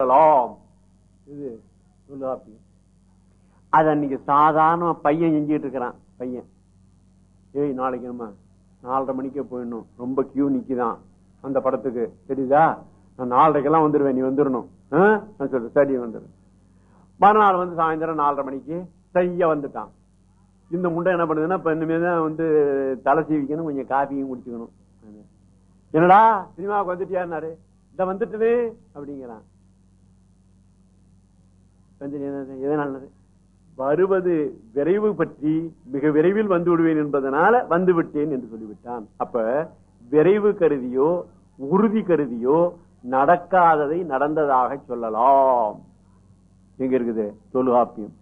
சொல்லலாம் இது தொல்காப்பியம் அது அன்னைக்கு சாதாரண பையன் செஞ்சுட்டு இருக்கிறான் பையன். ஏய் நாளைக்கு நம்ம நாலரை மணிக்கே போயிடணும். ரொம்ப கியூ நிக்குதான் அந்த படத்துக்கு. தெரியுதா? நான் நாலரைக்கெல்லாம் வந்துருவேன் நீ வந்துடணும் நான் சொல்றேன் சரி வந்துடும் மறுநாள் வந்து சாயந்தரம் நாலரை மணிக்கு சரியா வந்துட்டான். இந்த முண்டை என்ன பண்ணுதுன்னா இப்ப இனிமே தான் வந்து தலை சீவிக்கணும் கொஞ்சம் காபியும் குடிச்சுக்கணும். என்னடா சினிமாவுக்கு வந்துட்டியாருனாரு இந்த வந்துட்டுவே அப்படிங்கிறான். நல்லது? வருவது விரைவு பற்றி மிக விரைவில் வந்து விடுவேன் என்பதனால வந்து விட்டேன் என்று சொல்லிவிட்டான். அப்ப விரைவு கருதியோ உறுதி கருதியோ நடக்காததை நடந்ததாக சொல்லலாம். எங்க இருக்குது? தொல்காப்பியம்.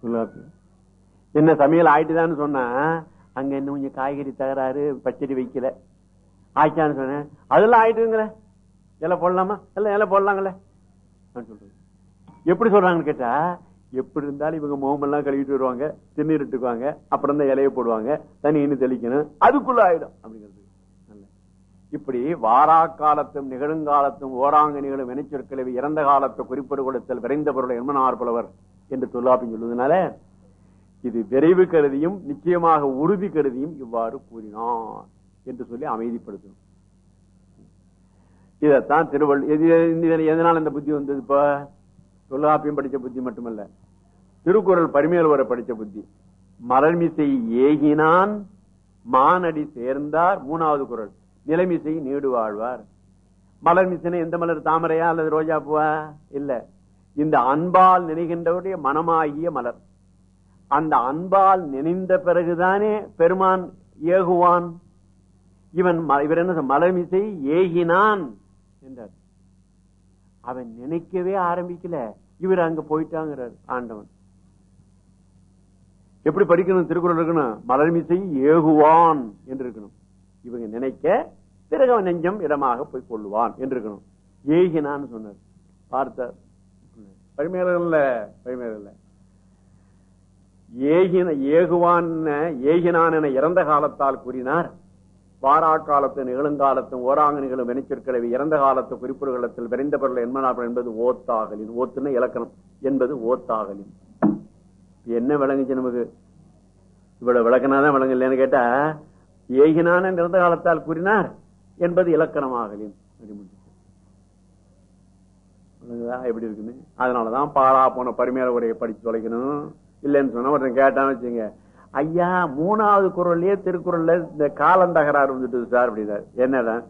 தொல்காப்பியம். என்ன சமையல் ஆயிட்டுதான்னு சொன்னா அங்க என்ன கொஞ்சம் காய்கறி தகராறு பச்சடி வைக்கல. ஆயிட்டான்னு சொன்னேன். அதெல்லாம் ஆயிட்டுங்கிற. இலை போடலாமா? எல்லாம் இலை போடலாங்களே? சொல்றேன். எப்படி சொல்றாங்கன்னு கேட்டா எப்படி இருந்தாலும் இவங்க முகமெல்லாம் கழுவிட்டு வருவாங்க திருநீர் இட்டுக்குவாங்க அப்புறம் தான் இலைய போடுவாங்க தண்ணின்னு தெளிக்கணும் அதுக்குள்ள ஆயிடும் அப்படிங்கிறது. இப்படி வாரா காலத்தும் நிகழுங்காலத்தும் ஓராங்க நிகழும் வினைச்சொற்களை இறந்த காலத்தை குறிப்பிடு கொடுத்தல் விரைந்த பொருளை என்மனார் புலவர் என்று தொல்லாப்பி சொல்வதனால இது விரைவு கருதியும் நிச்சயமாக உறுதி கருதியும் இவ்வாறு கூறினார் என்று சொல்லி அமைதிப்படுத்தணும். இதத்தான் திருவள்ளுவர் எது- எதனால இந்த புத்தி வந்தது இப்ப? தொல்காப்பியம் படிச்ச புத்தி மட்டுமல்ல திருக்குறள் பரிமையில் வர படிச்ச புத்தி. மலர்மிசை ஏகினான் மானடி சேர்ந்தார் மூணாவது குரல் நிலைமிசை நீடு வாழ்வார். மலர்மிசைன்னு எந்த மலர் தாமரையா அல்லது ரோஜா பூவா இல்ல. இந்த அன்பால் நினைகின்றவருடைய மனமாகிய மலர். அந்த அன்பால் நினைந்த பிறகுதானே பெருமான் ஏகுவான். இவன் ம- இவர் என்ன மலர்மிசை ஏகினான் என்றார். அவன் நினைக்கவே ஆரம்பிக்கல. இவர் அங்க போயிட்டாங்கிறார் ஆண்டவன். எப்படி படிக்கணும் திருக்குறள் இருக்கணும்? மலர்மிசை ஏகுவான் என்று இருக்கணும் இவங்க நினைக்க பிறகு அவன் நெஞ்சம் இடமாக போய் கொள்ளுவான் என்று இருக்கணும் ஏகினான்னு சொன்னார். பார்த்தார். பரிமையில பரிமையில ஏகின ஏகுவான் ஏகினான் என இறந்த காலத்தால் கூறினார். வாரா காலத்து நிகழுங்காலத்தும் ஓராங்க நிகழும் வினைச்சொற்களை இறந்த காலத்து குறிப்பிடுகளத்தில் விரைந்த பொருள் என்மனாப்பம் என்பது ஓத்தாகலின் ஓத்துன இலக்கணம் என்பது ஓத்தாகலின். என்ன விளங்குச்சு நமக்கு? இவ்வளவு விளக்கினாதான் விளங்க இல்லைன்னு கேட்டா ஏகினான இறந்த காலத்தால் கூறினார் என்பது இலக்கணமாகலின். எப்படி இருக்குன்னு? அதனாலதான் பாழா போன பரிமையாள உரையை படிச்சு தொலைக்கணும். இல்லைன்னு சொன்னா ஒருத்தன் கேட்டான்னு வச்சுங்க ஐயா மூணாவது குரல்லயே திருக்குறள்ல இந்த காலம் தகராறு வந்துட்டு சார் அப்படின்னா என்னதான்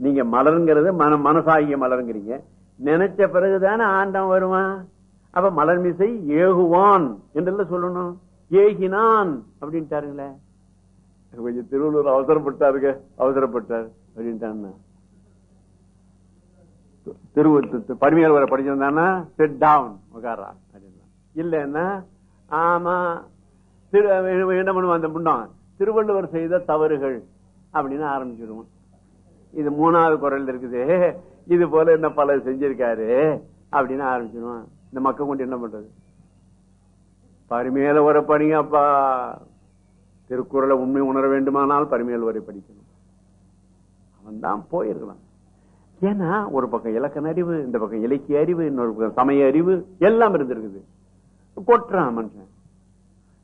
நீங்க மலருங்கிறது மன மனசாகிய மலருங்கிறீங்க. நினைச்ச பிறகுதானே ஆண்டம் வருவான். அப்ப மலர்மிசை ஏகுவான் என்றெல்லாம் சொல்லணும். ஏகினான் அப்படின்ட்டாருங்களே. கொஞ்சம் திருவள்ளூர் அவசரப்பட்டாருங்க அவசரப்பட்டார் அப்படின்ட்டான்னா திருவத்து பரிமையால் வர படிச்சிருந்தானா செட் டவுன் உட்காரா அப்படின்னா இல்லைன்னா ஆமா என்ன பண்ணுவான் அந்த முன்னம் திருவள்ளுவர் செய்த தவறுகள். அப்படின்னு ஆரம்பிச்சிருவோம். இது மூணாவது குரல் இருக்குது. இது போல என்ன பல செஞ்சிருக்காரு? அப்படின்னு ஆரம்பிச்சிருவான் இந்த மக்கள் கொண்டு என்ன பண்றது? பரிமையில வர படிங்க அப்பா. திருக்குறளை உண்மை உணர வேண்டுமானால் பரிமையில் வரை படிக்கணும். அவன் தான் போயிருக்கலாம். ஏன்னா ஒரு பக்கம் இலக்கண அறிவு இந்த பக்கம் இலக்கிய அறிவு இன்னொரு பக்கம் சமய அறிவு எல்லாம் இருந்திருக்குது. கொட்டுறான் மனுஷன்.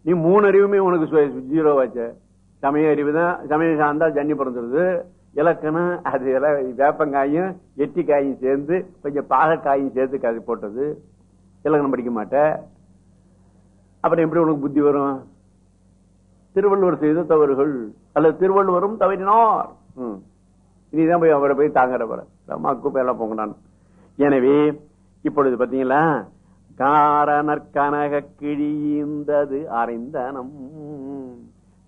நீ மூணு அறிவுமே உனக்கு ஜீரோவாச்சு சமய அறிவு தான் சமய சார்ந்தா ஜன்னி பிறந்துருது. இலக்கணம் அது எல்லாம் வேப்பங்காயும் எட்டிக்காயும் சேர்ந்து கொஞ்சம் பாகக்காயும் சேர்த்து கதை போட்டது. இலக்கணம் படிக்க மாட்ட. அப்புறம் எப்படி உனக்கு புத்தி வரும்? திருவள்ளுவர் செய்த தவறுகள். அல்லது திருவள்ளுவரும் தவறினார். இனிதான் போய் அவரை போய் தாங்குறவரை. அம்மாக்கு எல்லாம் போங்கடான் எனவே இப்பொழுது பாத்தீங்களா காரணற்கனக கிழிந்தது அறைந்தனம்.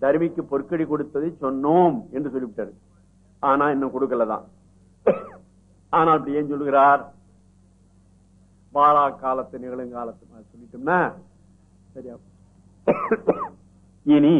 தருமிக்கு பொற்கடி கொடுத்ததை சொன்னோம் என்று சொல்லிவிட்டாரு ஆனா இன்னும் கொடுக்கலதான். ஆனால் அப்படி ஏன் சொல்லுகிறார்? வாழா காலத்து நிகழும் காலத்து சொல்லிட்டோம்னா சரியா? இனி